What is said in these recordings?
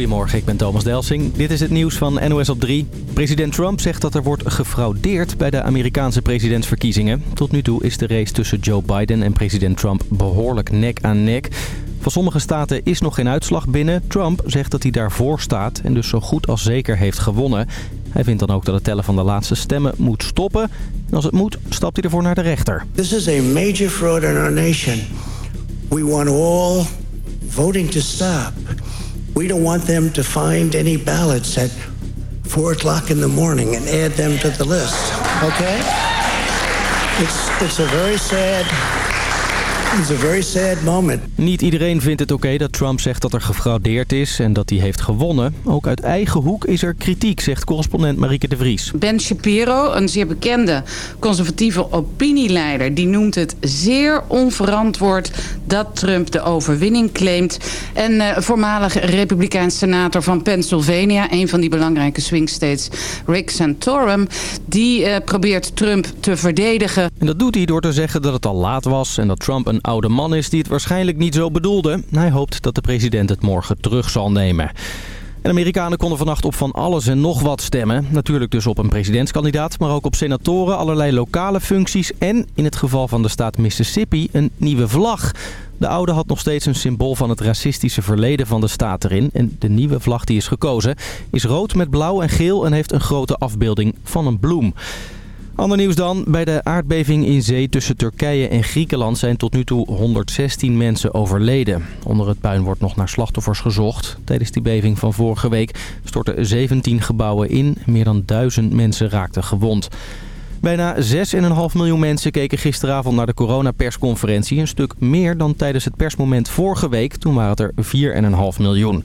Goedemorgen, ik ben Thomas Delsing. Dit is het nieuws van NOS op 3. President Trump zegt dat er wordt gefraudeerd bij de Amerikaanse presidentsverkiezingen. Tot nu toe is de race tussen Joe Biden en president Trump behoorlijk nek aan nek. Van sommige staten is nog geen uitslag binnen. Trump zegt dat hij daarvoor staat en dus zo goed als zeker heeft gewonnen. Hij vindt dan ook dat het tellen van de laatste stemmen moet stoppen. En als het moet, stapt hij ervoor naar de rechter. This is a major fraud in our nation. We want all voting to stop. We don't want them to find any ballots at 4 o'clock in the morning and add them to the list. Okay? It's, it's a very sad It's a very sad moment. Niet iedereen vindt het oké dat Trump zegt dat er gefraudeerd is en dat hij heeft gewonnen. Ook uit eigen hoek is er kritiek, zegt correspondent Marieke de Vries. Ben Shapiro, een zeer bekende conservatieve opinieleider... die noemt het zeer onverantwoord dat Trump de overwinning claimt. En uh, voormalig republikeins senator van Pennsylvania... een van die belangrijke swing states, Rick Santorum... die uh, probeert Trump te verdedigen. En dat doet hij door te zeggen dat het al laat was... en dat Trump een oude man is die het waarschijnlijk niet zo bedoelde. Hij hoopt dat de president het morgen terug zal nemen. En Amerikanen konden vannacht op van alles en nog wat stemmen. Natuurlijk dus op een presidentskandidaat, maar ook op senatoren, allerlei lokale functies... en in het geval van de staat Mississippi een nieuwe vlag. De oude had nog steeds een symbool van het racistische verleden van de staat erin. En de nieuwe vlag die is gekozen is rood met blauw en geel en heeft een grote afbeelding van een bloem. Ander nieuws dan. Bij de aardbeving in zee tussen Turkije en Griekenland zijn tot nu toe 116 mensen overleden. Onder het puin wordt nog naar slachtoffers gezocht. Tijdens die beving van vorige week stortten 17 gebouwen in. Meer dan 1000 mensen raakten gewond. Bijna 6,5 miljoen mensen keken gisteravond naar de coronapersconferentie. Een stuk meer dan tijdens het persmoment vorige week. Toen waren het er 4,5 miljoen.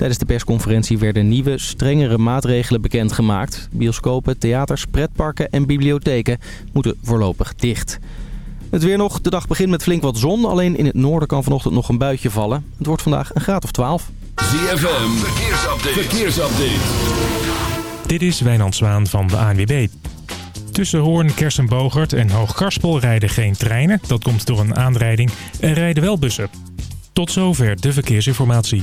Tijdens de persconferentie werden nieuwe, strengere maatregelen bekendgemaakt. Bioscopen, theaters, pretparken en bibliotheken moeten voorlopig dicht. Het weer nog. De dag begint met flink wat zon. Alleen in het noorden kan vanochtend nog een buitje vallen. Het wordt vandaag een graad of 12. ZFM, verkeersupdate. verkeersupdate. Dit is Wijnand Zwaan van de ANWB. Tussen Hoorn, Kersenbogert en Hoogkarspel rijden geen treinen. Dat komt door een aanrijding. Er rijden wel bussen. Tot zover de verkeersinformatie.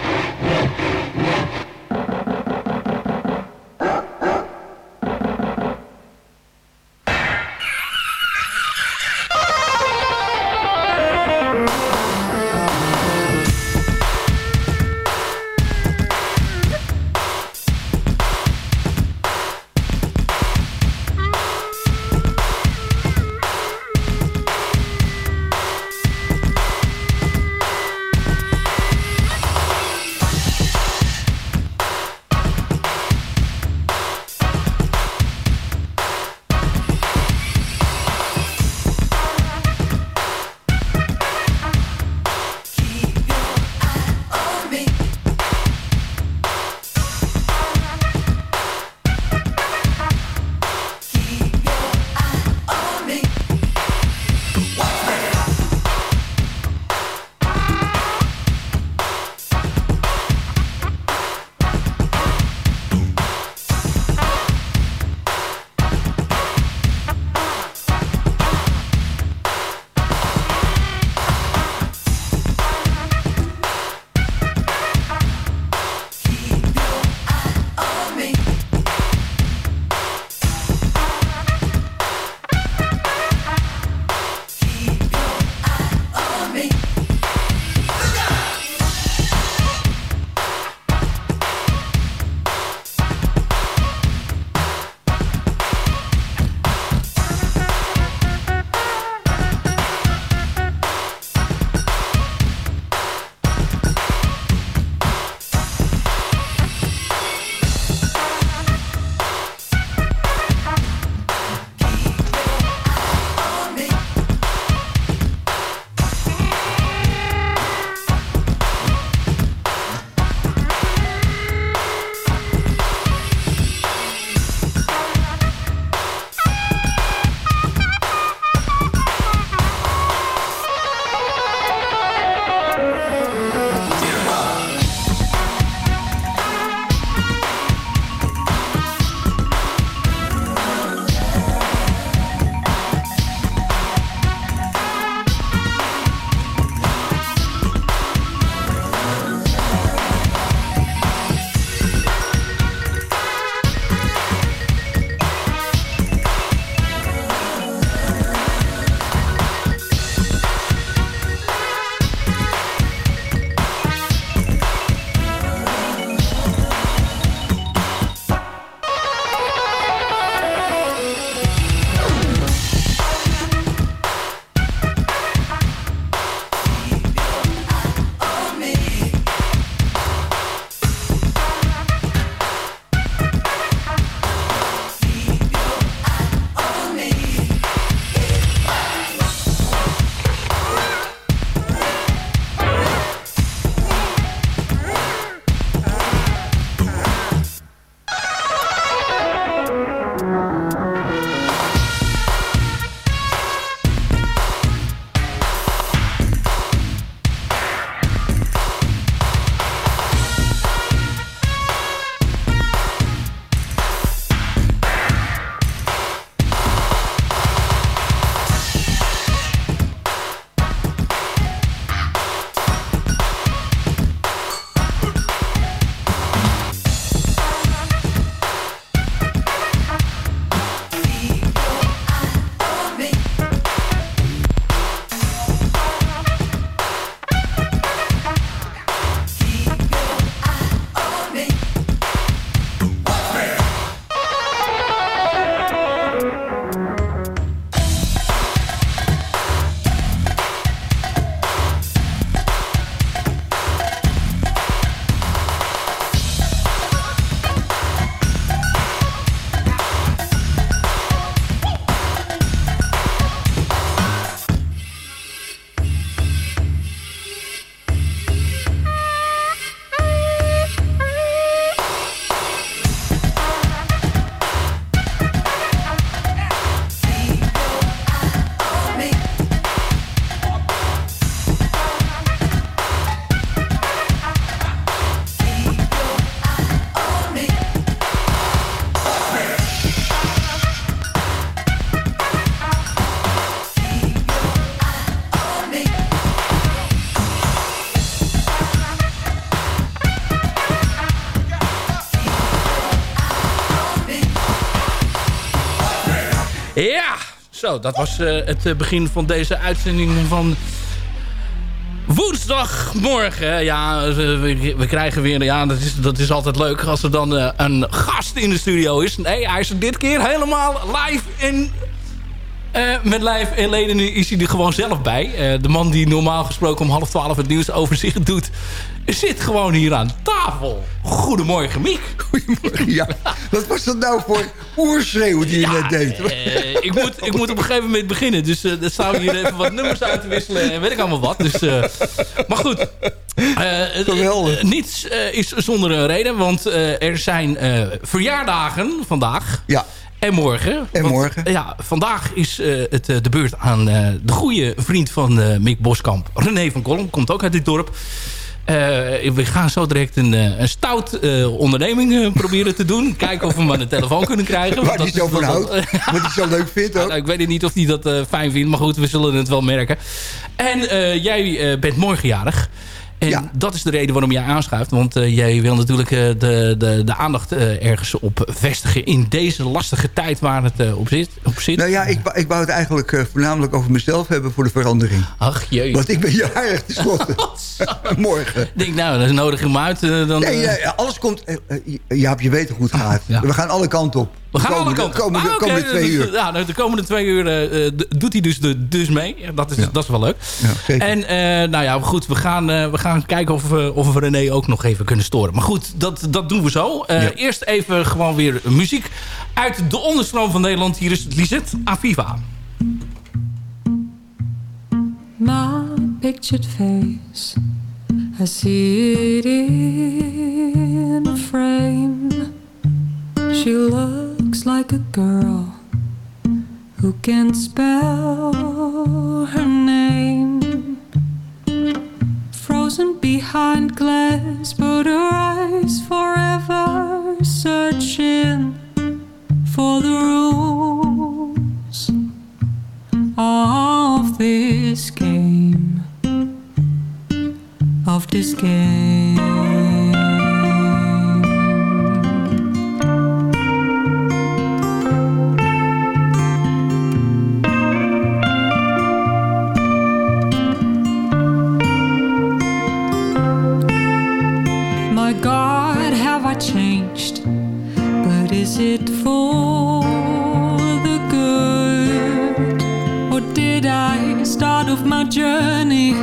Dat was het begin van deze uitzending van woensdagmorgen. Ja, we, we, krijgen weer... Ja, dat is, dat is altijd leuk als er dan een gast in de studio is. Nee, hij is er dit keer helemaal live in met lijf en leden is hij er gewoon zelf bij. De man die normaal gesproken om half twaalf het nieuws over zich doet... zit gewoon hier aan tafel. Goedemorgen, Miek. Goedemorgen, ja. Wat was dat nou voor oerschreeuw die je net deed? Uh, ik, moet, ik moet op een gegeven moment beginnen. Dus uh, dan zou hier even wat nummers uit te wisselen en weet ik allemaal wat. Dus, maar goed. niets is zonder een reden. Want er zijn verjaardagen vandaag. Ja. En morgen. En morgen. ja, vandaag is uh, het uh, de beurt aan uh, de goede vriend van Mick Boskamp. René van Kolm komt ook uit dit dorp. We gaan zo direct een, een stout onderneming proberen te doen. Kijken of we hem aan de telefoon kunnen krijgen. Waar hij zo van houdt. Wat hij zo leuk vindt ook. nou, ik weet niet of hij dat fijn vindt. Maar goed, we zullen het wel merken. En jij bent morgenjarig. En ja. dat is de reden waarom jij aanschuift. Want uh, jij wil natuurlijk uh, de, de, de aandacht uh, ergens op vestigen... in deze lastige tijd waar het op, zit, op zit. Nou ja, ik, ik wou het eigenlijk voornamelijk over mezelf hebben voor de verandering. Ach jee. Want ik ben jarig tenslotte. Morgen. Ik denk, nou, dat is nodig hem uit. dan, nee, nee, alles komt... Jaap, je weet hoe het gaat. Ja. We gaan alle kanten op. We gaan alle kanten. De komende, ah, okay. komende twee uur. Ja, de komende twee uur uh, doet hij dus, de, dus mee. Dat is, ja. dat is wel leuk. Ja, en uh, nou ja, goed. We gaan, uh, we gaan kijken of, we, of we René ook nog even kunnen storen. Maar goed, dat, dat doen we zo. Eerst even gewoon weer muziek uit de onderstroom van Nederland. Hier is Lisette Aviva. My pictured face I see it in a frame She looks like a girl who can spell her name. Frozen behind glass, but her eyes forever searching for the rules of this game. Of this game. Changed, but is it for the good? Or did I start off my journey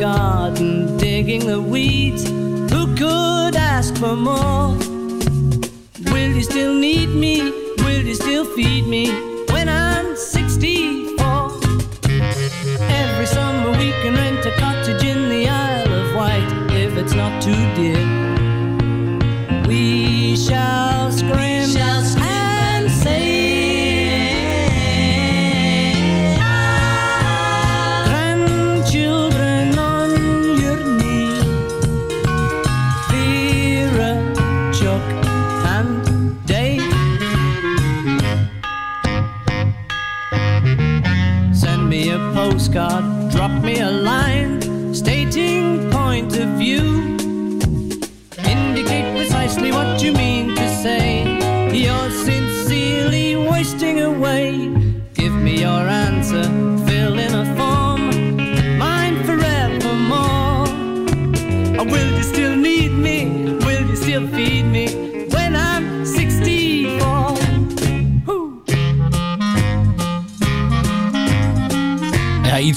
garden, digging the weeds. Who could ask for more? Will you still need me? Will you still feed me when I'm 64? Every summer we can rent a cottage in the Isle of Wight if it's not too dear. We shall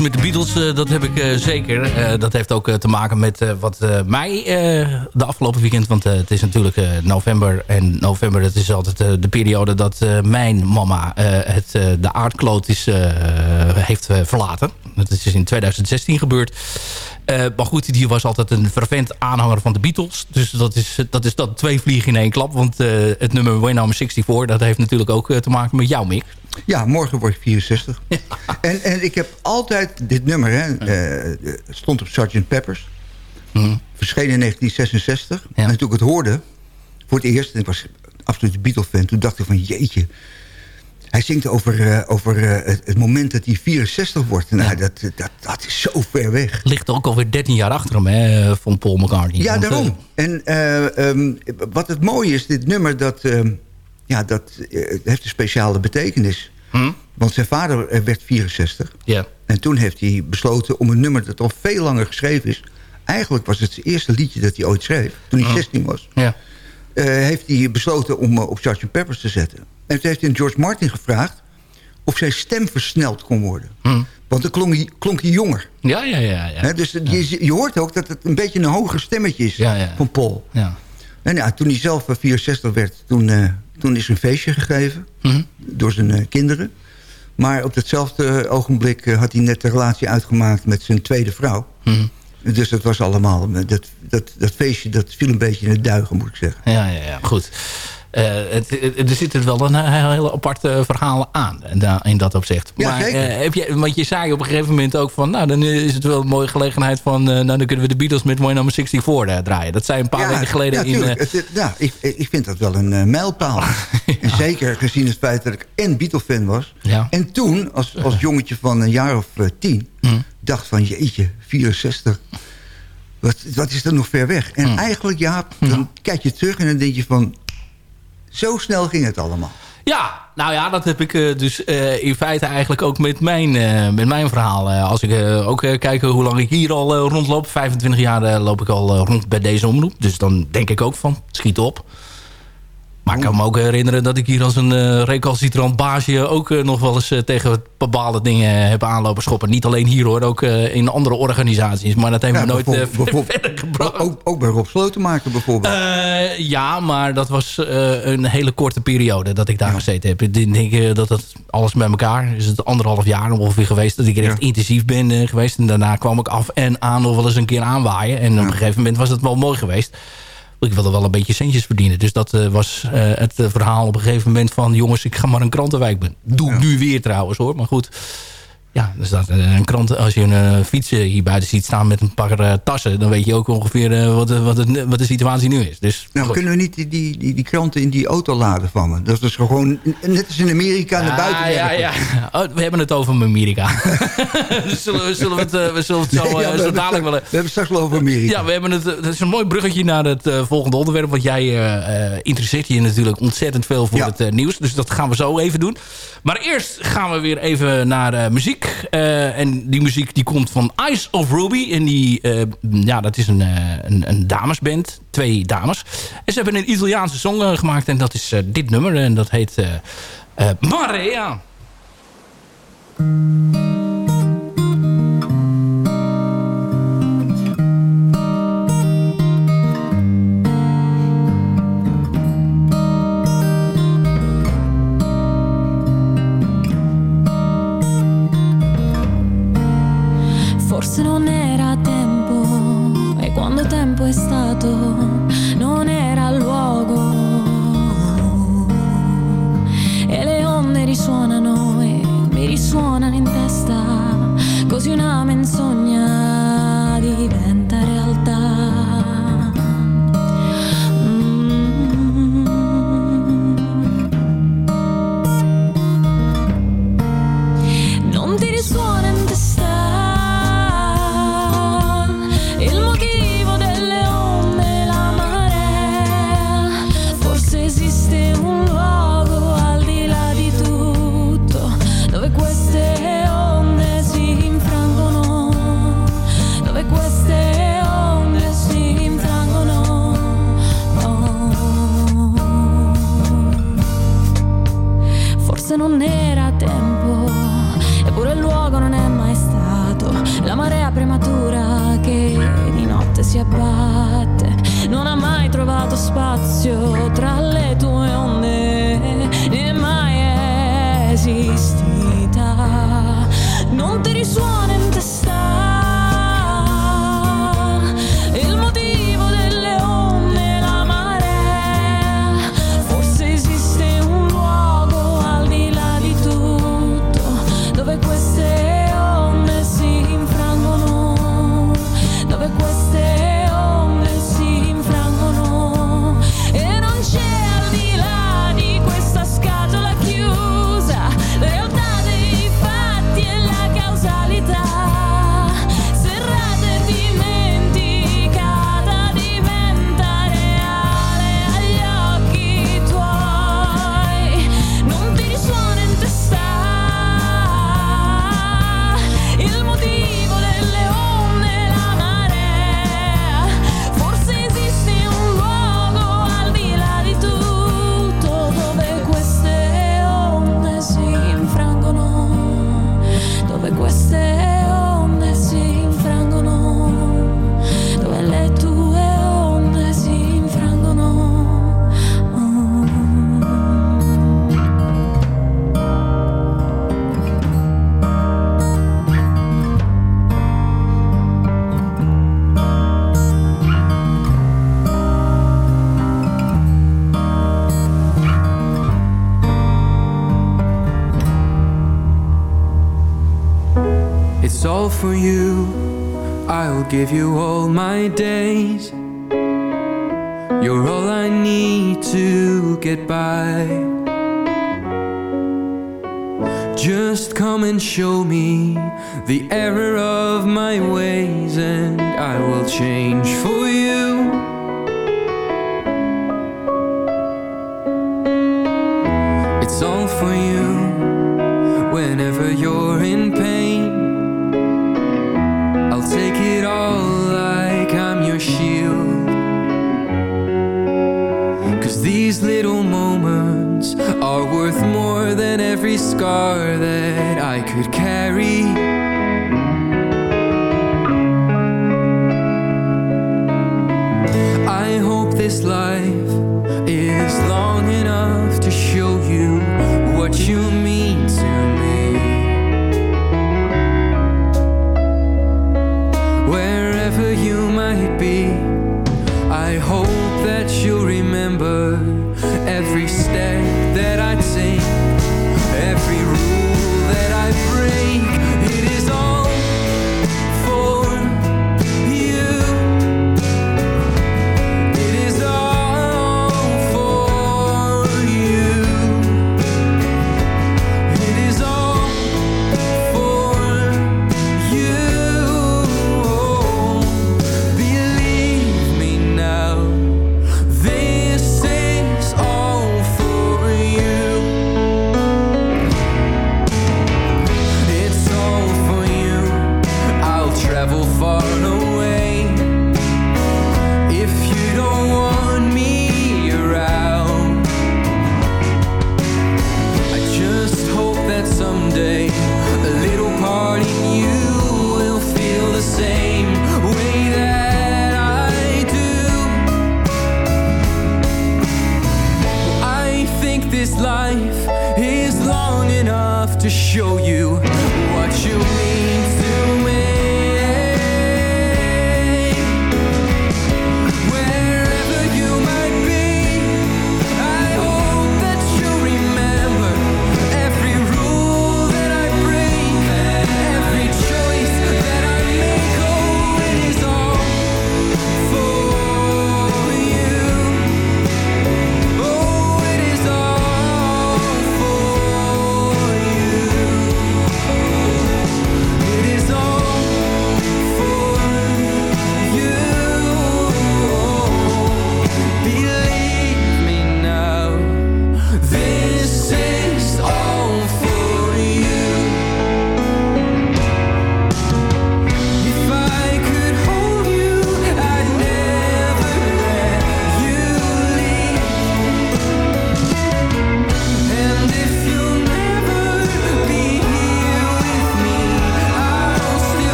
met de Beatles, eh, dat heb ik eh, zeker. Eh, dat heeft ook te maken met wat mij de afgelopen weekend... want het is natuurlijk november en november... dat is altijd de periode dat mijn mama het, de aardkloot is, heeft verlaten. Dat is in 2016 gebeurd. Eh, maar goed, die was altijd een fervent aanhanger van de Beatles. Dus dat is, dat is dat twee vliegen in één klap. Want eh, het nummer When I'm 64, dat heeft natuurlijk ook eh, te maken met jou, Mick. Ja, morgen word ik 64. En, en ik heb altijd dit nummer, hè, stond op Sgt. Peppers. Verschenen in 1966. En toen ik het hoorde, voor het eerst... en ik was absoluut een Beatle-fan... toen dacht ik van jeetje... Hij zingt over, eh, over eh, het, het moment dat hij 64 wordt. Nou, dat, dat, dat is zo ver weg. Ligt ook alweer 13 jaar achter hem, hè, van Paul McCartney. Ja, Want, eh, daarom. En eh, ehm, wat het mooie is, dit nummer... dat, ehm, ja, dat eh, heeft een speciale betekenis. Want zijn vader eh, werd 64. Ja. En toen heeft hij besloten om een nummer dat al veel langer geschreven is... eigenlijk was het zijn eerste liedje dat hij ooit schreef, toen hij Oh. 16 was... Ja. eh, heeft hij besloten om eh, op Sgt. Peppers te zetten. En toen heeft hij George Martin gevraagd... of zijn stem versneld kon worden. Want dan klonk hij, klonk hij jonger. Ja, ja, ja. ja. Dus je, je hoort ook dat het een beetje een hoger stemmetje is Ja, ja. van Paul. Ja. En ja, toen hij zelf eh, 64 werd, toen, eh, toen is een feestje gegeven. Mhm. Door zijn eh, kinderen. Maar op datzelfde ogenblik eh, had hij net de relatie uitgemaakt met zijn tweede vrouw. Mhm. Dus dat was allemaal, eh, dat, dat, dat feestje dat viel een beetje in het duigen, moet ik zeggen. Ja, ja, ja, goed. Eh, het, er zit er wel een eh, hele aparte verhaal aan da- in dat opzicht. Ja, maar eh, heb je, want je zei op een gegeven moment ook van... nou, dan is het wel een mooie gelegenheid van... eh, nou, dan kunnen we de Beatles met Mooi Nummer 64 eh, draaien. Dat zei een paar weken geleden ja, in... eh, Het- ja, ik, ik vind dat wel een eh, mijlpaal. En zeker gezien het feit dat ik en Beatle-fan was. En toen, als, als jongetje van een jaar of eh, tien... Mm. dacht van, jeetje, 64... Wat, wat is er nog ver weg? En Mm. eigenlijk, ja, dan kijk je terug en dan denk je van... zo snel ging het allemaal. Ja, nou ja, dat heb ik dus in feite eigenlijk ook met mijn, met mijn verhaal. als ik ook kijk hoe lang ik hier al rondloop. 25 jaar loop ik al rond bij deze omroep. Dus dan denk ik ook van, schiet op. Maar ik kan me ook herinneren dat ik hier als een uh, recalcitrant baasje... ook uh, nog wel eens uh, tegen bepaalde dingen heb aanlopen schoppen. Niet alleen hier hoor, ook in andere organisaties. Maar dat ja, we nooit verder gebracht. Ook, ook bij Rob Slotenmaker bijvoorbeeld. ja, maar dat was een hele korte periode dat ik daar gezeten heb. Ik denk dat dat alles bij elkaar is het anderhalf jaar ongeveer geweest... dat ik er echt intensief ben geweest. En daarna kwam ik af en aan nog wel eens een keer aanwaaien. En op een gegeven moment was het wel mooi geweest ik wilde wel een beetje centjes verdienen. Dus dat uh, was uh, het verhaal op een gegeven moment van... jongens, ik ga maar een krantenwijk. Doe ja. nu weer trouwens hoor. Maar goed, ja, er staat een krant, als je een uh, fiets hier buiten ziet staan met een paar uh, tassen... dan weet je ook ongeveer wat, wat, het, wat de situatie nu is. Dus, nou, kunnen we niet die, die, die, die, kranten in die auto laden van me? Dat is gewoon, net als in Amerika, naar buiten ja, ja. Oh, we hebben het over Amerika. zullen, we, zullen we het, we zullen het zo, ja, zo dadelijk wel... We hebben straks wel over Amerika. Ja, we hebben het, het is een mooi bruggetje naar het volgende onderwerp. Want jij interesseert je natuurlijk ontzettend veel voor het nieuws. Dus dat gaan we zo even doen. Maar eerst gaan we weer even naar muziek. Uh, en die muziek die komt van Ice of Ruby. En die, uh, ja, dat is een, een, een, damesband. Twee dames. En ze hebben een Italiaanse song gemaakt. En dat is dit nummer. En dat heet Marea.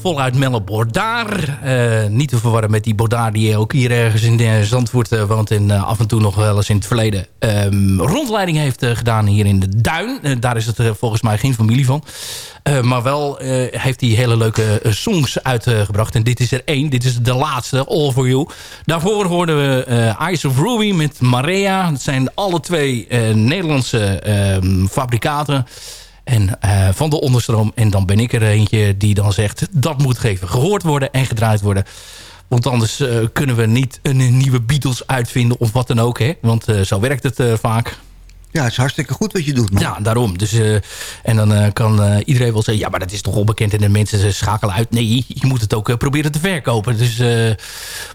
Voluit Melle Bordaar. Eh, niet te verwarren met die Bordaar die ook hier ergens in uh, Zandvoort uh, woont... en af en toe nog wel eens in het verleden um, rondleiding heeft gedaan hier in de Duin. daar is het volgens mij geen familie van. maar wel heeft hij hele leuke songs uitgebracht. En dit is er één. Dit is de laatste, All For You. Daarvoor hoorden we Eyes of Ruby met Marea. Dat zijn alle twee Nederlandse um, fabrikaten... En uh, van de onderstroom. En dan ben ik er eentje die dan zegt... dat moet even gehoord worden en gedraaid worden. Want anders uh, kunnen we niet een nieuwe Beatles uitvinden of wat dan ook. Hè? Want uh, zo werkt het vaak. Ja, het is hartstikke goed wat je doet, man. Ja, daarom. Dus, eh, en dan eh, kan eh, iedereen wel zeggen... ja, maar dat is toch onbekend en de mensen ze schakelen uit. Nee, je moet het ook proberen te verkopen. Dus,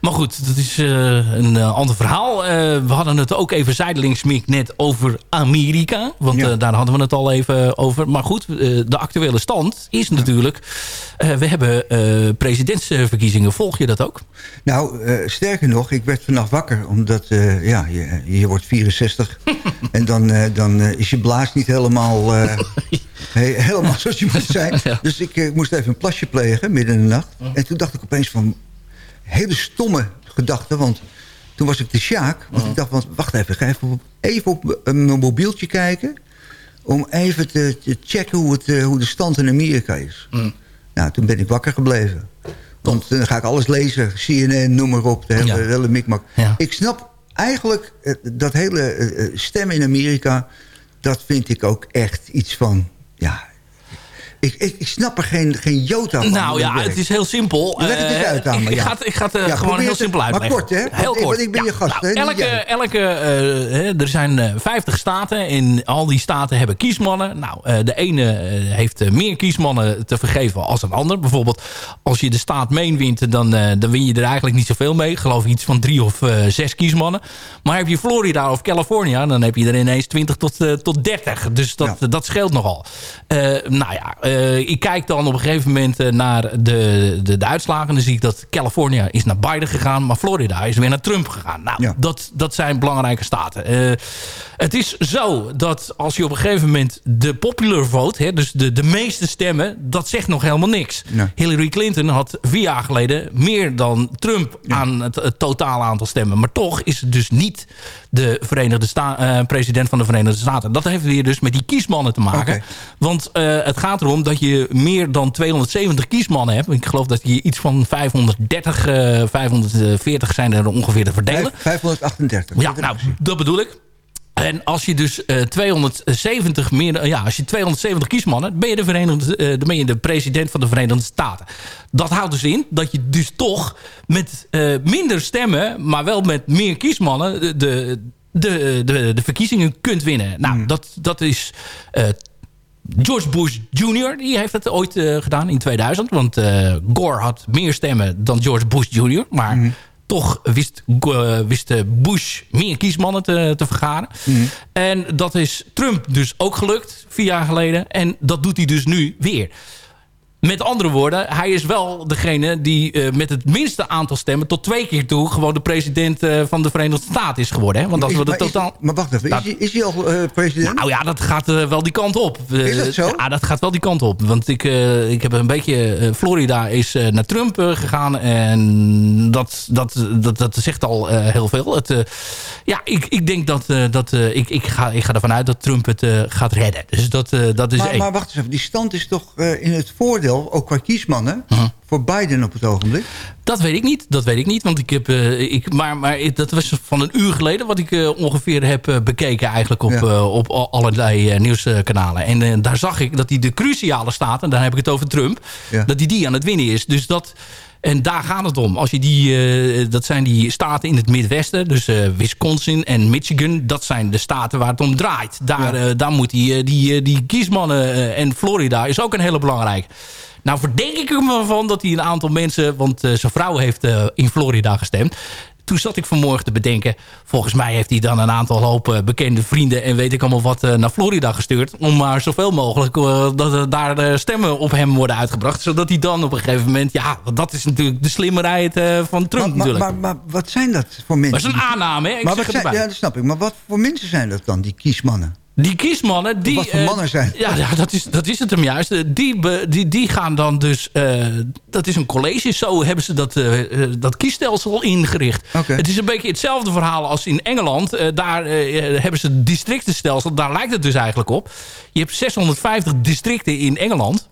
maar goed, dat is een ander verhaal. We hadden het ook even zijdelings Mick, net over Amerika. Want Ja. daar hadden we het al even over. Maar goed, de actuele stand is natuurlijk... we hebben presidentsverkiezingen. Volg je dat ook? Nou, sterker nog, ik werd vannacht wakker. Omdat, ja, je, je wordt 64. en dan, eh, dan eh, is je blaas niet helemaal, eh, he- helemaal zoals je moet zijn. Ja. Dus ik moest even een plasje plegen, midden in de nacht. En toen dacht ik opeens van... Hele stomme gedachten, want... Toen was ik de Sjaak. Want ik dacht, van, wacht even, ga even op, even op mijn mobieltje kijken... om even te, te checken hoe, het, hoe de stand in Amerika is. Nou, toen ben ik wakker gebleven. Want dan ga ik alles lezen. CNN, noem maar op. De hele, Ja. de hele mikmak. Ja. Ik snap eigenlijk eh, dat hele eh, eh, stemmen in Amerika... dat vind ik ook echt iets van... Ja, ik, ik, ik snap er geen, geen jota van. Nou ja, het is heel simpel. Leg het eens Eh, uit ik, ja. ga het, ik ga het eh, Ja, gewoon heel het- simpel maar uitleggen. kort, hè? Heel ik- kort. want ik ben je gast, hè, niet elke, elke, eh, hè, er zijn eh, 50 staten en al die staten hebben kiesmannen. Nou, de ene heeft meer kiesmannen te vergeven als een ander. Bijvoorbeeld, als je de staat Maine wint, dan, dan win je er eigenlijk niet zoveel mee. Ik geloof iets van drie of zes kiesmannen. Maar heb je Florida of California, dan heb je er ineens 20 tot, tot 30. Dus dat, Ja. dat scheelt nogal. Nou ja, eh, ik kijk dan op een gegeven moment eh, naar de, de, de uitslagen. Dan zie ik dat California is naar Biden gegaan. Maar Florida is weer naar Trump gegaan. Nou, Ja. dat, dat zijn belangrijke staten. Eh, het is zo dat als je op een gegeven moment de popular vote... Hè, dus de, de meeste stemmen, dat zegt nog helemaal niks. Hillary Clinton had vier jaar geleden meer dan Trump aan het, het totale aantal stemmen. Maar toch is het dus niet de Verenigde Sta president van de Verenigde Staten. Dat heeft weer dus met die kiesmannen te maken. Want het gaat erom dat je meer dan 270 kiesmannen hebt. Ik geloof dat je iets van 530, eh 540 zijn er ongeveer te verdelen. Vijf- 538. Ja, nou, dat bedoel ik. En als je dus eh 270 meer, ja, als je 270 kiesmannen, ben je de Verenigde, eh, dan ben je de president van de Verenigde Staten. Dat houdt dus in dat je dus toch met eh, minder stemmen, maar wel met meer kiesmannen, de, de, de, verkiezingen kunt winnen. Nou, dat, dat is eh, George Bush Jr. die heeft het ooit eh, gedaan in 2000. Want eh, Gore had meer stemmen dan George Bush Jr. Maar toch wist, eh, wist Bush meer kiesmannen te, te vergaren. En dat is Trump dus ook gelukt, vier jaar geleden. En dat doet hij dus nu weer. Met andere woorden, hij is wel degene die eh, met het minste aantal stemmen... tot twee keer toe gewoon de president eh, van de Verenigde Staten is geworden. Hè? Want dat Is- we de totaal... maar wacht even, is, hij- is hij al eh, president? Nou ja, dat gaat wel die kant op. Is dat zo? Ja, dat gaat wel die kant op. Want ik, ik heb een beetje... Florida is naar Trump gegaan. En dat, dat, dat, dat zegt al heel veel. Het, ja, ik, ik denk dat... dat ik, ik, ga, ik ga ervan uit dat Trump het gaat redden. Dus dat, dat is maar, één. maar wacht eens even, die stand is toch in het voordeel, ook qua kiesmannen... voor Biden op het ogenblik? Dat weet ik niet. Dat weet ik niet. Want ik heb, eh, ik, maar, maar dat was van een uur geleden wat ik eh, ongeveer heb eh, bekeken eigenlijk op, Ja. op al- allerlei nieuwskanalen. En daar zag ik dat hij de cruciale staten, daar heb ik het over Trump, Ja. dat hij die aan het winnen is. Dus dat... En daar gaat het om. Als je die, eh, dat zijn die staten in het Midwesten. Dus eh, Wisconsin en Michigan. Dat zijn de staten waar het om draait. Daar, eh, daar moet die, die, die kiesmannen... en Florida is ook een hele belangrijke. Nou verdenk ik hem ervan dat hij een aantal mensen... want zijn vrouw heeft in Florida gestemd. Toen zat ik vanmorgen te bedenken... volgens mij heeft hij dan een aantal hoop eh, bekende vrienden... en weet ik allemaal wat eh, naar Florida gestuurd... om maar zoveel mogelijk eh, dat er daar stemmen op hem worden uitgebracht. Zodat hij dan op een gegeven moment... ja, dat is natuurlijk de slimmerheid van Trump Maar, maar, natuurlijk. maar, maar wat zijn dat voor mensen? dat is een aanname, hè? Ik maar zeg wat zijn, ja, dat snap ik. Maar wat voor mensen zijn dat dan, die kiesmannen? Die kiesmannen... Die, Wat voor eh, mannen zijn Ja, ja dat, is, dat is het hem juist. Eh, Die, die, die gaan dan dus... eh, dat is een college. Zo hebben ze dat, dat kiesstelsel ingericht. Het is een beetje hetzelfde verhaal als in Engeland. Daar hebben ze het districtenstelsel. Daar lijkt het dus eigenlijk op. Je hebt 650 districten in Engeland.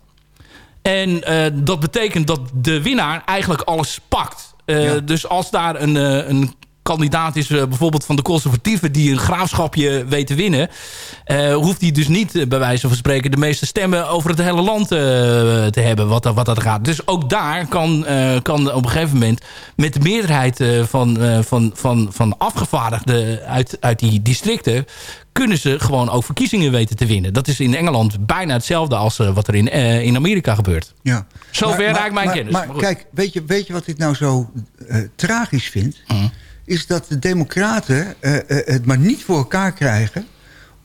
En dat betekent dat de winnaar eigenlijk alles pakt. Ja. Dus als daar een, een kandidaat is, eh, bijvoorbeeld van de conservatieven... die een graafschapje weet te winnen... eh, hoeft hij dus niet, eh, bij wijze van spreken... de meeste stemmen over het hele land te hebben, wat, dat- wat dat gaat. Dus ook daar kan, kan op een gegeven moment... met de meerderheid van, van, van, van afgevaardigden uit, uit die districten... kunnen ze gewoon ook verkiezingen weten te winnen. Dat is in Engeland bijna hetzelfde als wat er in, in Amerika gebeurt. Ja. Zover raakt mijn maar- kennis. Maar, kijk, weet je, weet je wat ik nou zo tragisch vind? Mhm. Is dat de democraten eh, eh, het maar niet voor elkaar krijgen...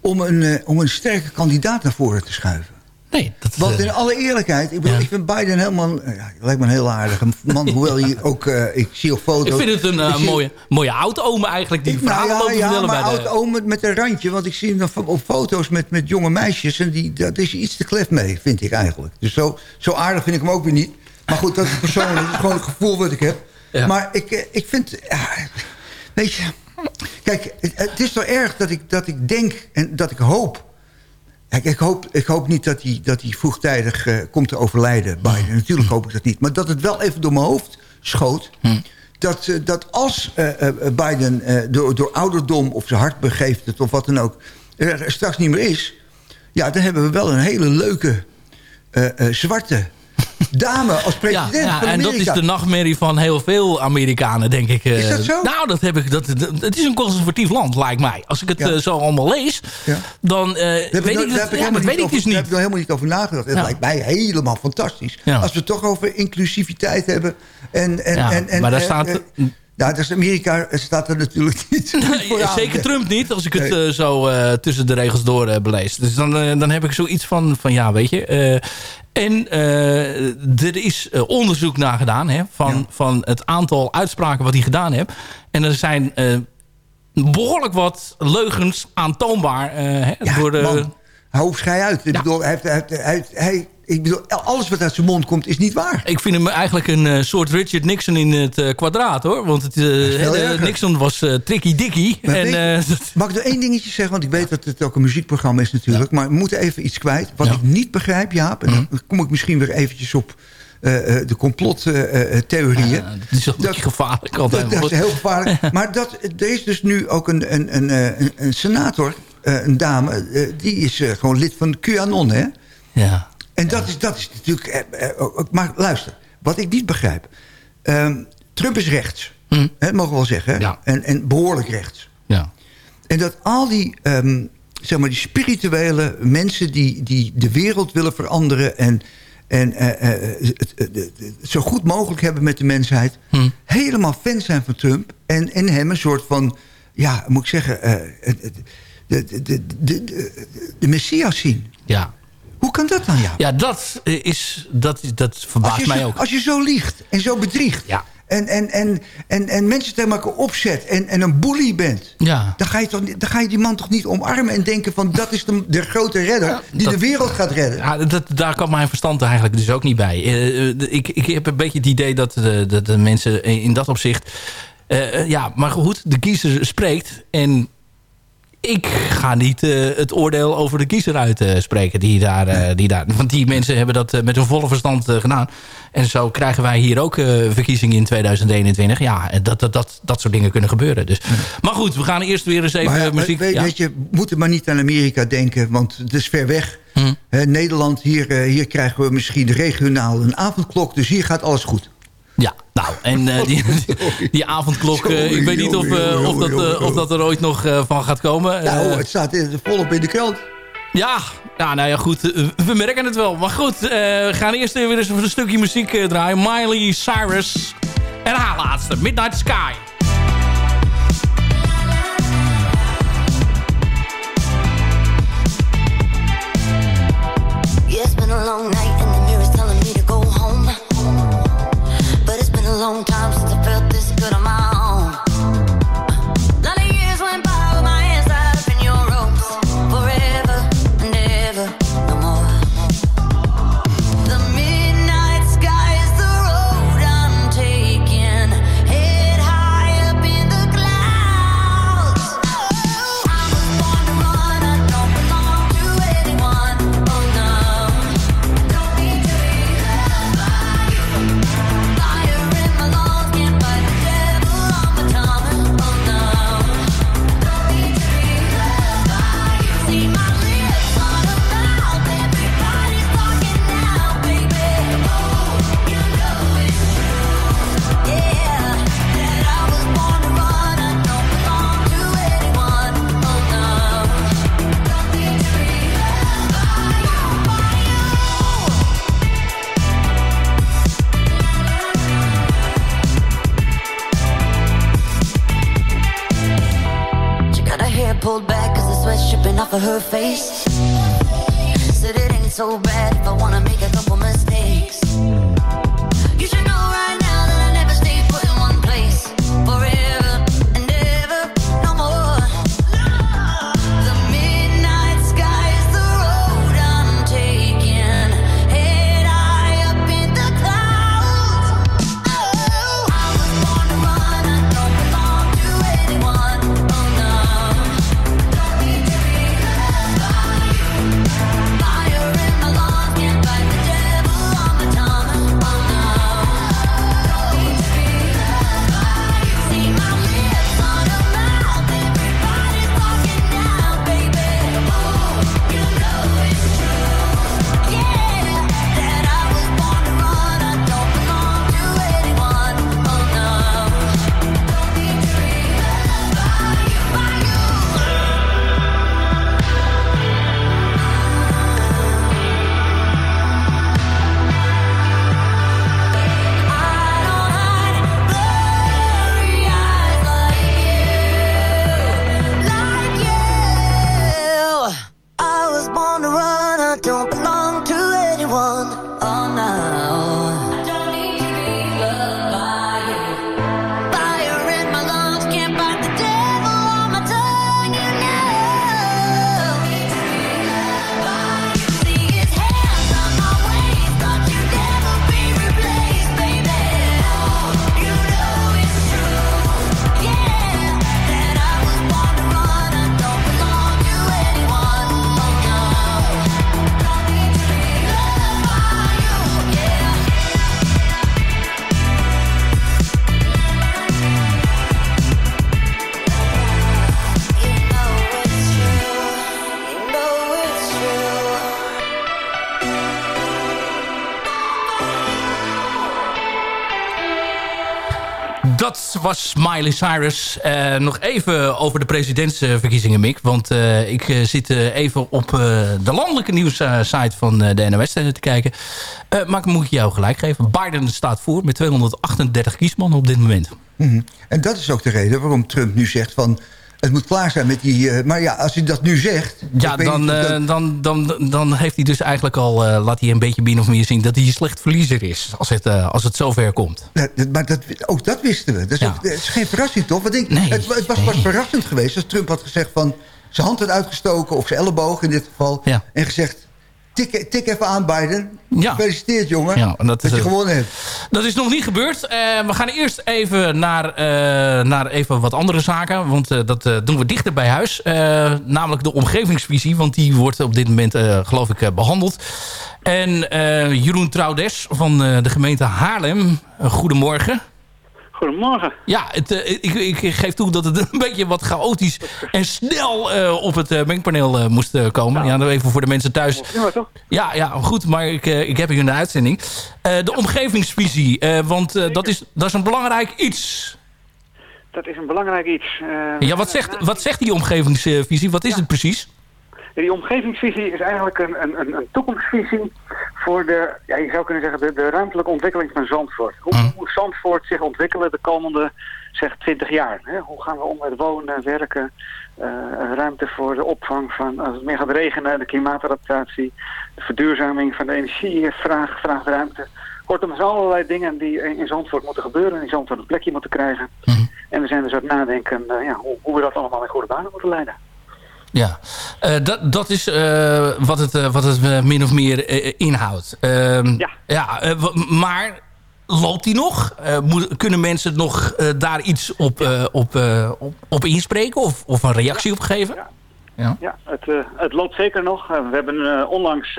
om een, eh, om een sterke kandidaat naar voren te schuiven. Nee, dat, Want in alle eerlijkheid, ik, bedoel, ik vind Biden helemaal... Ja, lijkt me een heel aardige man, hoewel hij ook... ik zie op foto's... ik vind het een zie- mooie, mooie oud-ome eigenlijk... die ik, nou verhalen ja, lopen ja, maar bij de... oud oom met, een randje. Want ik zie hem dan op foto's met, met jonge meisjes. En die, dat is iets te klef mee, vind ik eigenlijk. Dus zo, zo aardig vind ik hem ook weer niet. Maar goed, dat is persoonlijk. Dat is gewoon het gevoel wat ik heb. Ja. Maar ik, eh, ik vind... Weet je... Kijk, het, is toch erg dat ik, dat ik denk en dat ik hoop... Kijk, ik hoop, ik hoop niet dat hij, dat hij vroegtijdig eh, komt te overlijden, Biden. Natuurlijk hoop ik dat niet. Maar dat het wel even door mijn hoofd schoot... Dat, eh, dat als Biden door, door ouderdom of zijn hart begeeft het... of wat dan ook, er, straks niet meer is... ja, dan hebben we wel een hele leuke zwarte dame als Ja, president ja, van en dat is de nachtmerrie van heel veel Amerikanen, denk ik. eh. Is dat zo? Nou, dat heb ik. Dat, dat- het is een conservatief land, lijkt mij. Als ik het Ja. eh, zo allemaal lees, Ja. dan eh, weet ik, ik, dat, daar heb ik ja, helemaal dat weet ik dus Daar heb niet. ik er helemaal niet over nagedacht. Het Ja. lijkt mij helemaal fantastisch. Ja. Als we het toch over inclusiviteit hebben. En, en, Ja, en, en, maar daar eh, staat- eh, nou, is Amerika staat er natuurlijk niet. Zeker Trump niet, als ik het Nee. eh, zo eh, tussen de regels door eh, belees. Dus dan, dan heb ik zoiets van, van ja, weet je. en er is onderzoek naar gedaan hè, van, Ja. van het aantal uitspraken wat hij gedaan heeft. En er zijn eh, behoorlijk wat leugens aantoonbaar hè, Ja, door de... man, hou schij uit. Ik bedoel, hij hij, hij, hij- ik bedoel, alles wat uit zijn mond komt is niet waar. Ik vind hem eigenlijk een eh, soort Richard Nixon in het eh, kwadraat, hoor. Want het, eh. Nixon was tricky dicky. En, Mag ik nog één dingetje zeggen? Want ik weet dat het ook een muziekprogramma is natuurlijk. Maar we moeten even iets kwijt. Wat Ja. Mhm. ik niet begrijp, Jaap... en dan kom ik misschien weer eventjes op de complottheorieën. dat is een Dat- gevaarlijk altijd. Dat, dat is heel gevaarlijk. Maar dat, er is dus nu ook een, een, een, een, senator, een dame... eh, die is eh, gewoon lid van QAnon, hè? ja. En dat, is, dat is natuurlijk... eh, eh, maar luister, wat ik niet begrijp... ehm, Trump is rechts. Hm. Hè, dat mogen we wel zeggen. Ja. En, en behoorlijk rechts. ja. En dat al die, ehm, zeg maar, die spirituele mensen... die, die de wereld willen veranderen... en, en eh, eh, het, zo goed mogelijk hebben met de mensheid... Hm. helemaal fan zijn van Trump... en, en hem een soort van, ja, moet ik zeggen... eh, de, de, de, de, Messias zien. ja. Hoe kan dat dan, ja? Ja, dat eh, is... Dat, dat verbaast mij zo, ook. als je zo liegt en zo bedriegt... Ja. En, en, en, en, en mensen tegen elkaar opzet en, en een bully bent... Ja. Dan ga, je toch, dan ga je die man toch niet omarmen en denken van... dat is de, de grote redder die dat- de wereld gaat redden. Ja, dat, daar kan mijn verstand eigenlijk dus ook niet bij. Eh, eh, ik, ik heb een beetje het idee dat de, de, de mensen in dat opzicht... ja, maar goed, de kiezer spreekt. En ik ga niet eh, het oordeel over de kiezer uitspreken. die daar, eh, die daar, want die mensen hebben dat eh, met hun volle verstand eh, gedaan. En zo krijgen wij hier ook eh, verkiezingen in 2021. Ja, dat, dat, dat, dat soort dingen kunnen gebeuren. Dus. Maar goed, we gaan eerst weer eens even maar muziek... weet, ja. weet je, we moeten maar niet aan Amerika denken, want het is ver weg. Hm. Nederland, hier, eh, hier krijgen we misschien regionaal een avondklok... dus hier gaat alles goed. Ja, nou, en eh, die, die avondklok, eh, ik weet niet of, eh, sorry, of, dat, eh, of dat er ooit nog eh, van gaat komen. Nou, Eh, het staat in- volop in de krant. ja, ja, nou ja, goed, we merken het wel. Maar goed, eh, we gaan eerst weer eens een stukje muziek eh, draaien. Miley Cyrus en haar laatste, Midnight Sky. Yeah, it's been a long night long time was Miley Cyrus. Eh, nog even over de presidentsverkiezingen, Mick. Want eh, ik eh, zit even op de landelijke nieuwssite van de NOS te kijken. Maar ik moet jou gelijk geven. Biden staat voor met 238 kiesmannen op dit moment. Mhm. En dat is ook de reden waarom Trump nu zegt van... het moet klaar zijn met die... eh, maar ja, als hij dat nu zegt... Ja, dan, niet eh, dan, dan, dan heeft hij dus eigenlijk al... eh, laat hij een beetje min of meer zien dat hij een slecht verliezer is. Als het, als het zover komt. Ja, maar dat, ook dat wisten we. Dat is, Ja. ook- dat is geen verrassing, toch? Want ik, Nee, het, het was pas verrassend geweest als Trump had gezegd van... zijn hand had uitgestoken, of zijn elleboog in dit geval... Ja. en gezegd, tik, tik even aan Biden. Ja. Gefeliciteerd, jongen, Ja, dat dat, is, je gewonnen hebt. Dat is nog niet gebeurd. Eh, we gaan eerst even naar, eh, naar even wat andere zaken. Want eh, dat doen we dichter bij huis. Namelijk de omgevingsvisie. Want die wordt op dit moment, geloof ik, eh, behandeld. En Jeroen Troudes van de gemeente Haarlem. Goedemorgen. Goedemorgen. Ja, het, eh, ik, ik geef toe dat het een beetje wat chaotisch en snel eh, op het eh, mengpaneel moest komen. Ja, nou even voor de mensen thuis. Ja, toch? Ja, ja goed, maar ik, ik heb hier een uitzending. De omgevingsvisie, want dat, is, dat is een belangrijk iets. Dat is een belangrijk iets. Ja, wat zegt, wat zegt die omgevingsvisie? Wat is het precies? Die omgevingsvisie is eigenlijk een, een, een, toekomstvisie voor de, ja, je zou kunnen zeggen, de, de ruimtelijke ontwikkeling van Zandvoort. Hoe moet Zandvoort zich ontwikkelen de komende, zeg, 20 jaar? Hè? Hoe gaan we om met wonen, werken, eh, ruimte voor de opvang van, als het meer gaat regenen, de klimaatadaptatie, de verduurzaming van de energievraag, vraagt ruimte. Kortom, er zijn allerlei dingen die in Zandvoort moeten gebeuren en in Zandvoort een plekje moeten krijgen. En we zijn dus aan het nadenken eh, ja, hoe, hoe we dat allemaal in goede banen moeten leiden. Ja, Eh, dat, dat is eh, wat het, eh, wat het min of meer inhoudt. Ehm, Ja. ja maar loopt die nog? Moet- kunnen mensen nog daar iets op, op, op, op inspreken of, of een reactie op geven? Ja. Ja. Ja, het, het loopt zeker nog. We hebben onlangs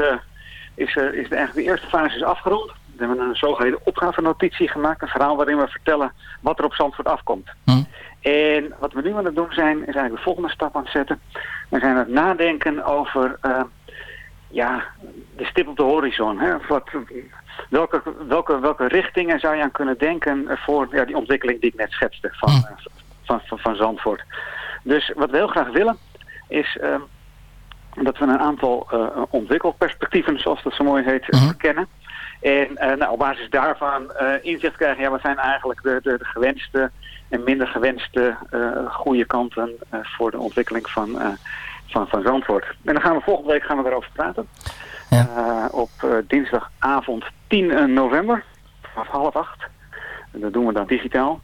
is, is de, eigenlijk de eerste fase is afgerond. We hebben een zogeheten opgavenotitie gemaakt. Een verhaal waarin we vertellen wat er op Zandvoort afkomt. Hm. En wat we nu aan het doen zijn, is eigenlijk de volgende stap aan het zetten. We zijn aan het nadenken over eh, ja, de stip op de horizon. Hè? Wat, welke, welke, welke richtingen zou je aan kunnen denken voor ja, die ontwikkeling die ik net schetste van, Hm. eh, van, van, van Zandvoort. Dus wat we heel graag willen, is eh, dat we een aantal eh, ontwikkelperspectieven, zoals dat zo mooi heet, verkennen. En nou, op basis daarvan inzicht krijgen, ja, wat zijn eigenlijk de, de, de gewenste en minder gewenste eh, goede kanten eh, voor de ontwikkeling van, eh, van, van Zandvoort. En dan gaan we volgende week gaan we daarover praten. Eh, op dinsdagavond 10 november, vanaf half acht. En dat doen we dan digitaal.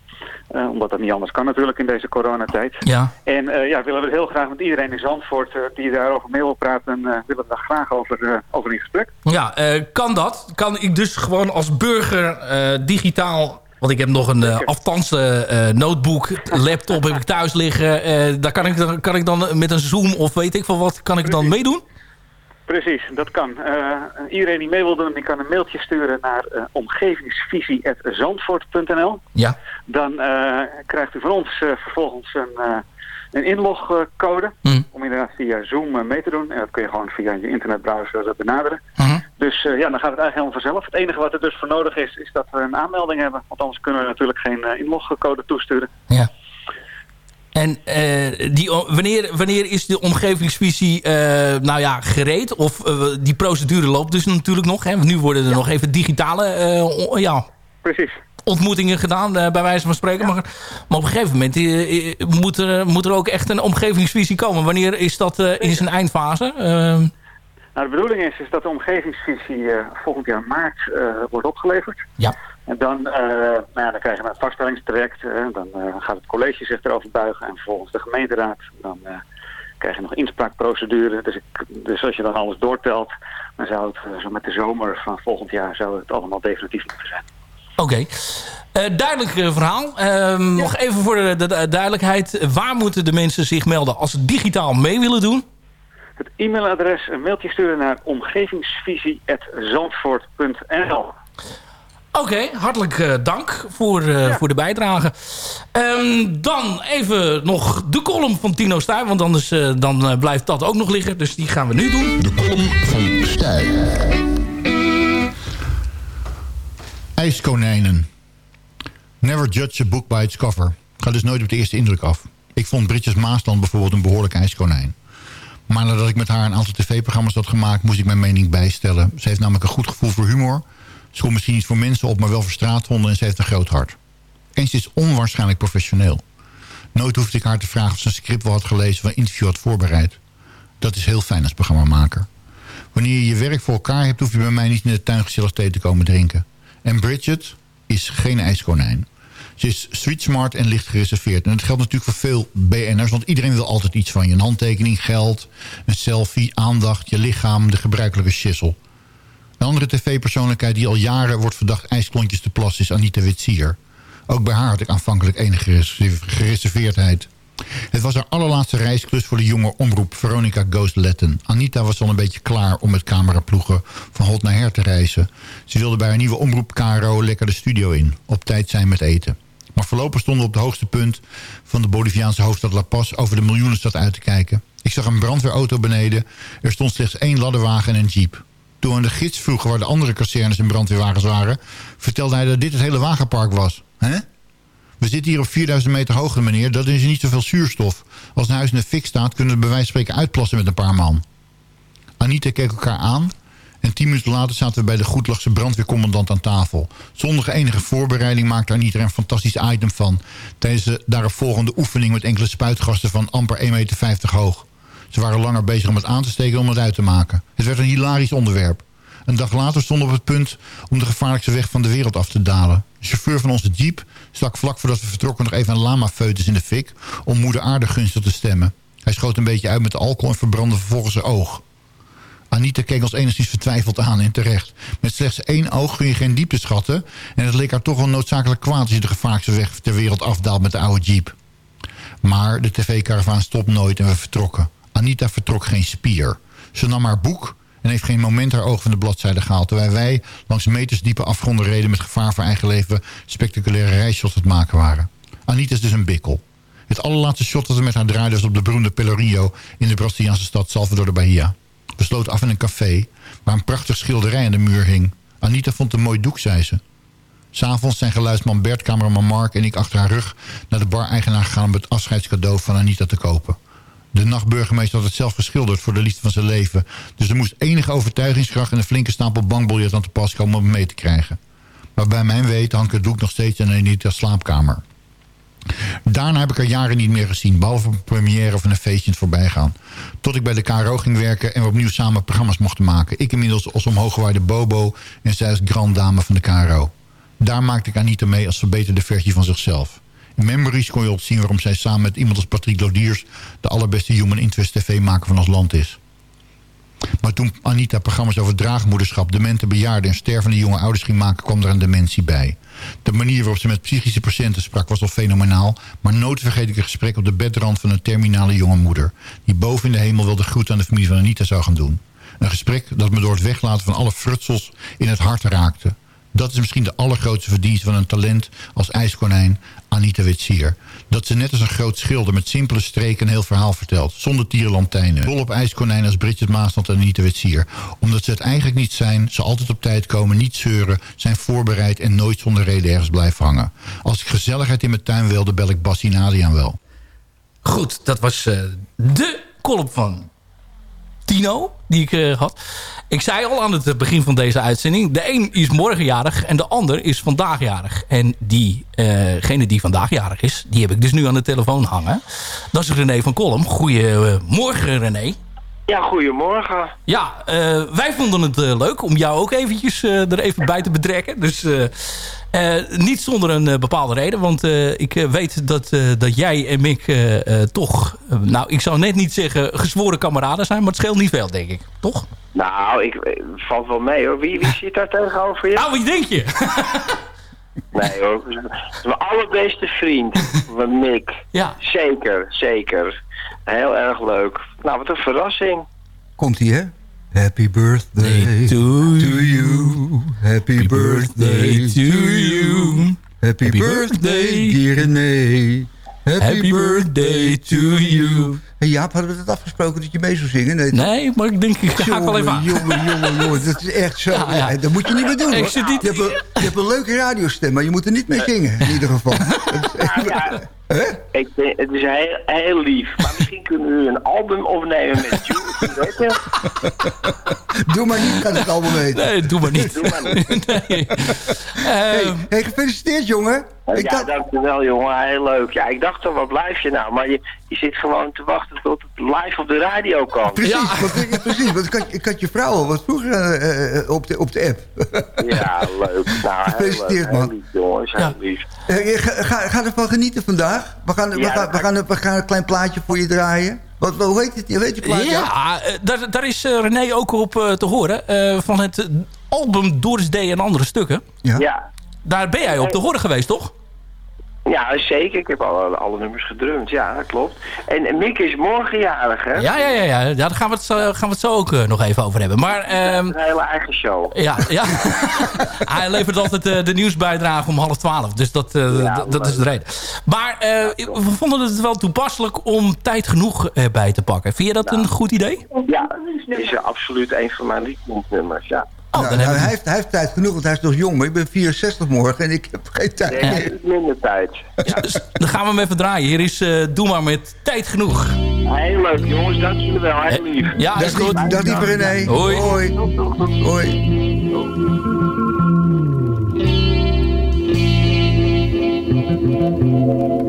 Omdat dat niet anders kan natuurlijk in deze coronatijd. Ja. En eh, ja, willen we heel graag met iedereen in Zandvoort die daarover mee wil praten, willen we daar graag over, over in gesprek. Ja, kan dat? Kan ik dus gewoon als burger digitaal... Want ik heb nog een uh, aftanse eh, notebook, laptop heb ik thuis liggen. Eh, daar kan ik, dan, kan ik dan met een Zoom of weet ik van wat, kan ik dan meedoen? Precies, dat kan. Eh, iedereen die mee wil doen, die kan een mailtje sturen naar omgevingsvisie.zandvoort.nl. Ja. Dan eh, krijgt u van ons eh, vervolgens een, eh, een inlogcode Mm. om inderdaad via Zoom eh, mee te doen. En dat kun je gewoon via je internetbrowser eh, benaderen. Mhm. Dus eh, ja, dan gaat het eigenlijk helemaal vanzelf. Het enige wat er dus voor nodig is, is dat we een aanmelding hebben. Want anders kunnen we natuurlijk geen eh, inlogcode toesturen. Ja. En eh, die, wanneer, wanneer is de omgevingsvisie nou ja, gereed? Of die procedure loopt dus natuurlijk nog. Hè? Want nu worden er nog even digitale ja, Precies. ontmoetingen gedaan, bij wijze van spreken. Maar, maar op een gegeven moment moet, er, moet er ook echt een omgevingsvisie komen. Wanneer is dat in zijn eindfase? Nou, de bedoeling is, is dat de omgevingsvisie eh, volgend jaar maart eh, wordt opgeleverd. Ja. En dan, eh, nou ja, dan krijgen we een vaststellingstraject. dan gaat het college zich erover buigen. En vervolgens de gemeenteraad. Dan krijg je nog inspraakprocedure. Dus, ik, dus als je dan alles doortelt, dan zou het zo met de zomer van volgend jaar zou het allemaal definitief moeten zijn. Oké. Duidelijk verhaal. Ehm, Nog even voor de, de- de duidelijkheid. Waar moeten de mensen zich melden als ze digitaal mee willen doen? Het e-mailadres, een mailtje sturen naar omgevingsvisie.zandvoort.nl Oké, hartelijk eh, dank voor, eh, voor de bijdrage. Ehm, dan even nog de column van Tino Stuy, want anders eh, dan blijft dat ook nog liggen. Dus die gaan we nu doen. De column van Stijl. IJskonijnen. Never judge a book by its cover. Ga dus nooit op de eerste indruk af. Ik vond Britjes Maasland bijvoorbeeld een behoorlijk ijskonijn. Maar nadat ik met haar een aantal tv-programma's had gemaakt... moest ik mijn mening bijstellen. Ze heeft namelijk een goed gevoel voor humor. Ze komt misschien niet voor mensen op, maar wel voor straathonden... en ze heeft een groot hart. En ze is onwaarschijnlijk professioneel. Nooit hoefde ik haar te vragen of ze een script wel had gelezen... of een interview had voorbereid. Dat is heel fijn als programmamaker. Wanneer je je werk voor elkaar hebt... hoef je bij mij niet in de tuin gezellig thee te komen drinken. En Bridget is geen ijskonijn. Ze is street smart en licht gereserveerd. En dat geldt natuurlijk voor veel BN'ers... want iedereen wil altijd iets van je. Een handtekening, geld, een selfie, aandacht... je lichaam, de gebruikelijke schissel. Een andere tv-persoonlijkheid die al jaren wordt verdacht... ijsklontjes te plassen is Anita Witsier. Ook bij haar had ik aanvankelijk enige gereserve- gereserveerdheid. Het was haar allerlaatste reisklus voor de jonge omroep Veronica Ghost Letten. Anita was al een beetje klaar om met cameraploegen van hot naar her te reizen. Ze wilde bij haar nieuwe omroep KRO lekker de studio in. Op tijd zijn met eten. Maar voorlopig stonden we op het hoogste punt van de Boliviaanse hoofdstad La Paz... over de miljoenenstad uit te kijken. Ik zag een brandweerauto beneden. Er stond slechts één ladderwagen en een jeep. Toen we de gids vroegen waar de andere kazernes en brandweerwagens waren... vertelde hij dat dit het hele wagenpark was. Hè? We zitten hier op 4000 meter hoogte, meneer. Dat is niet zoveel zuurstof. Als een huis in de fik staat, kunnen we bij wijze van spreken uitplassen met een paar man. Anita keek elkaar aan. En tien minuten later zaten we bij de Goedlachse brandweercommandant aan tafel. Zonder enige voorbereiding maakte Anita er een fantastisch item van... tijdens de daaropvolgende oefening met enkele spuitgasten van amper 1,50 meter hoog. Ze waren langer bezig om het aan te steken om het uit te maken. Het werd een hilarisch onderwerp. Een dag later stonden we op het punt om de gevaarlijkste weg van de wereld af te dalen. De chauffeur van onze jeep stak vlak voordat we vertrokken nog even een lama-foetus in de fik... om moeder aarde gunstig te stemmen. Hij schoot een beetje uit met alcohol en verbrandde vervolgens zijn oog. Anita keek ons enigszins vertwijfeld aan en terecht. Met slechts één oog kun je geen diepte schatten... en het leek haar toch wel noodzakelijk kwaad... als je de gevaarlijkste weg ter wereld afdaalt met de oude jeep. Maar de tv-karavaan stopt nooit en we vertrokken. Anita vertrok geen spier. Ze nam haar boek en heeft geen moment haar oog van de bladzijde gehaald... terwijl wij langs metersdiepe afgronden reden... met gevaar voor eigen leven spectaculaire reisshots aan het maken waren. Anita is dus een bikkel. Het allerlaatste shot dat we met haar draaiden was op de beroemde Pelourinho... in de Braziliaanse stad Salvador de Bahia. We sloten af in een café waar een prachtig schilderij aan de muur hing. Anita vond het een mooi doek, zei ze. S'avonds zijn geluidsman Bert, cameraman Mark en ik achter haar rug... naar de bar-eigenaar gegaan om het afscheidscadeau van Anita te kopen. De nachtburgemeester had het zelf geschilderd voor de liefde van zijn leven. Dus er moest enige overtuigingskracht en een flinke stapel bankbiljet aan te pas komen om hem mee te krijgen. Maar bij mijn weten hangt het doek nog steeds in Anita's slaapkamer. Daarna heb ik haar jaren niet meer gezien, behalve een première of een feestje in het voorbijgaan. Tot ik bij de KRO ging werken en we opnieuw samen programma's mochten maken. Ik inmiddels als omhooggewaarde Bobo en zij als grand dame van de KRO. Daar maakte ik Anita mee als verbeterde versie van zichzelf. In Memories kon je ook zien waarom zij samen met iemand als Patrick Lodiers... de allerbeste human interest tv-maker van ons land is. Maar toen Anita programma's over draagmoederschap... demente bejaarden en stervende jonge ouders ging maken... kwam er een dementie bij. De manier waarop ze met psychische patiënten sprak was al fenomenaal... maar nooit vergeet ik een gesprek op de bedrand van een terminale jonge moeder... die boven in de hemel wel de groet aan de familie van Anita zou gaan doen. Een gesprek dat me door het weglaten van alle frutsels in het hart raakte. Dat is misschien de allergrootste verdienste van een talent als ijskonijn Anita Witsier. Dat ze net als een groot schilder met simpele streken een heel verhaal vertelt. Zonder tierenlantijnen. Rol op ijskonijn als Bridget Maasland en Anita Witsier. Omdat ze het eigenlijk niet zijn, ze altijd op tijd komen, niet zeuren... zijn voorbereid en nooit zonder reden ergens blijven hangen. Als ik gezelligheid in mijn tuin wilde, bel ik Bassie en Adriaan wel. Goed, dat was eh, de column van Tino die ik eh, had. Ik zei al aan het begin van deze uitzending... de een is morgenjarig en de ander is vandaaghjarig. En diegene die vandaagjarig is... die heb ik dus nu aan de telefoon hangen. Dat is René van Kolm. Goedemorgen René. Ja, goedemorgen. Ja, eh, wij vonden het eh, leuk om jou ook eventjes eh, er even bij te betrekken. Dus niet zonder een bepaalde reden. Want ik weet dat, dat jij en ik toch... nou, ik zou net niet zeggen gezworen kameraden zijn. Maar het scheelt niet veel, denk ik. Toch? Nou, ik valt wel mee hoor. Wie, wie zit daar tegenover je? Nou, wie denk je? Nee hoor, mijn allerbeste vriend, van Mick. Ja. Zeker, zeker. Heel erg leuk. Nou, wat een verrassing. Komt ie, hè? Happy birthday to, you. Happy birthday to you. Happy, birthday, birthday. dear René. Happy, Happy birthday to you. Hey Jaap, hadden we het afgesproken dat je mee zou zingen? Nee, Nee, maar ik denk, ik ga wel even aan. Jongen, jongen, jongen, dat is echt zo. Ja, ja. Ja, dat moet je niet meer doen, Ik hoor. zit niet- Je, hebt een, je hebt een leuke radiostem, maar je moet er niet mee zingen, in ieder geval. Ja, ik ben, het is heel, heel lief. Maar misschien kunnen we een album opnemen met Jules. Doe maar niet, kan het allemaal weten. Nee, doe maar niet. Doe maar niet. nee. Hey, Ehm, hey, gefeliciteerd, jongen. Ik ja, dacht, dankjewel jongen, heel leuk. Ja, ik dacht al, waar blijf je nou? Maar je, je zit gewoon te wachten tot het live op de radio kan. precies, Ja. want, precies, want ik had, ik had je vrouw al wat vroeger eh, eh, op, de, op de app. Ja, leuk. Nou, Gefeliciteerd, man. Heel lief, jongens, heel Ja. lief. Eh, ga, ga, ga ervan genieten vandaag. We gaan, we, gaan, we, gaan, we gaan een klein plaatje voor je draaien. Wat, wat- hoe heet het? Je weet je plaatje? ja, eh, daar, daar is eh, René ook op eh, te horen. eh, van het album Doris Day en andere stukken. Ja. Ja. Daar ben jij op te horen geweest, toch? Ja, zeker. Ik heb alle, alle nummers gedrumd. Ja, dat klopt. En, Mick is morgen jarig, hè? Ja, ja, ja. ja. ja daar gaan we het, zo- gaan we het zo ook eh, nog even over hebben. Maar ehm, Een hele eigen show. ja, ja. hij levert altijd eh, de nieuwsbijdrage om half twaalf. Dus dat, eh, Ja, dat is de reden. Maar we vonden het wel toepasselijk om tijd genoeg eh, bij te pakken. Vind je dat een goed idee? Ja, is absoluut een van mijn lievelingsnummers, ja. Oh, Nou, dan nou, hij, heeft, hij heeft tijd genoeg, want hij is nog jong. Maar ik ben 64 morgen en ik heb geen tijd Nee, meer. is minder tijd. Ja. Dus dan gaan we hem even draaien. Hier is eh, Doe maar met tijd genoeg. Heel leuk, jongens. Dank jullie wel. Heel lief. Ja, is Dag, goed. dag lieve René. Hoi. Hoi. Hoi. Ze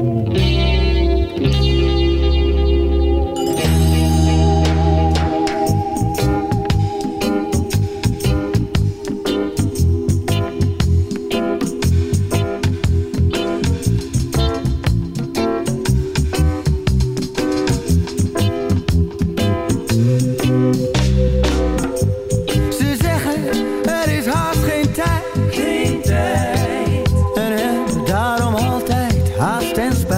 altijd haast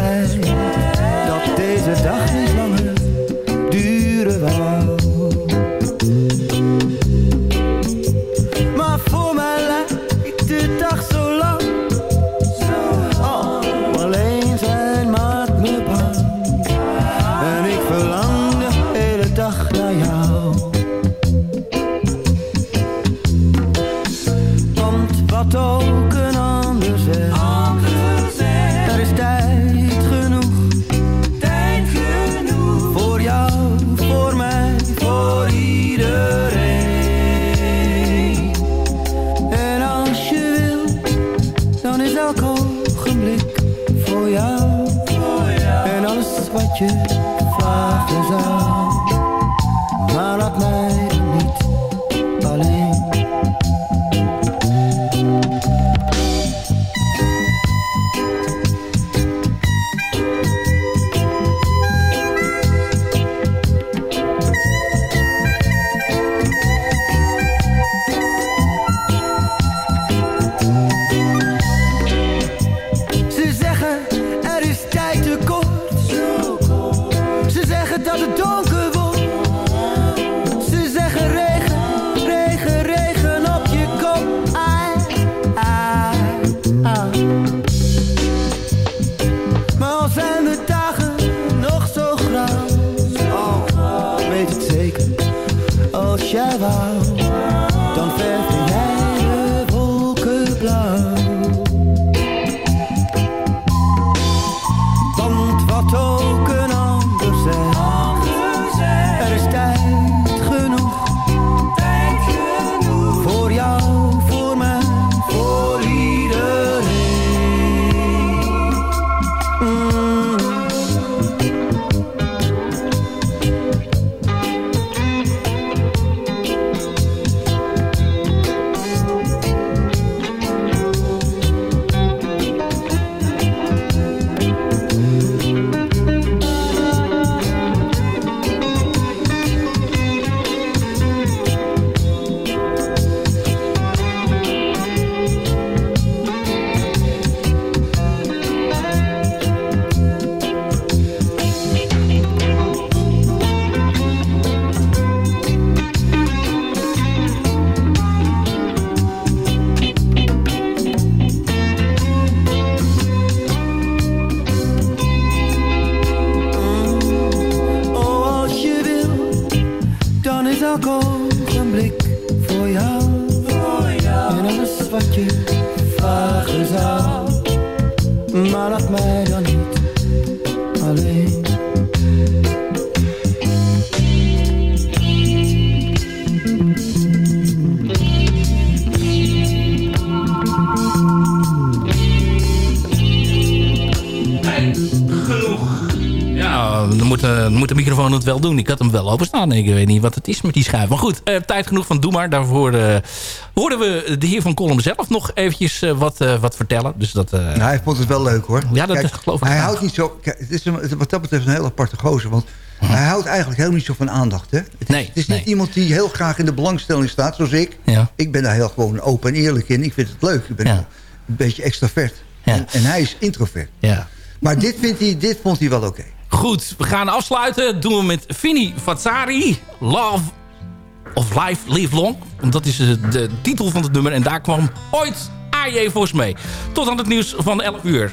wel doen. Ik had hem wel openstaan. Ik weet niet wat het is met die schuif. Maar goed, eh, tijd genoeg van Doe Maar. Daarvoor eh hoorden we de heer van Kolm zelf nog eventjes eh, wat, wat vertellen. Dus dat, Nou, hij vond het wel leuk hoor. Ja, dat Kijk, geloof ik Hij houdt niet zo. Kijk, het is een, wat dat betreft een heel aparte gozer. Want hij houdt eigenlijk helemaal niet zo van aandacht. Hè? Het is, Nee, het is nee. niet iemand die heel graag in de belangstelling staat, zoals ik. Ja. Ik ben daar heel gewoon open en eerlijk in. Ik vind het leuk. Ik ben Ja. een beetje extravert. En, en hij is introvert. Ja. Maar dit, vindt hij, dit vond hij wel oké. Goed, we gaan afsluiten. Doen we met Fini Fazzari. Love of Life Live Long. Dat is de titel van het nummer. En daar kwam ooit AJ Vos mee. Tot aan het nieuws van 11 uur.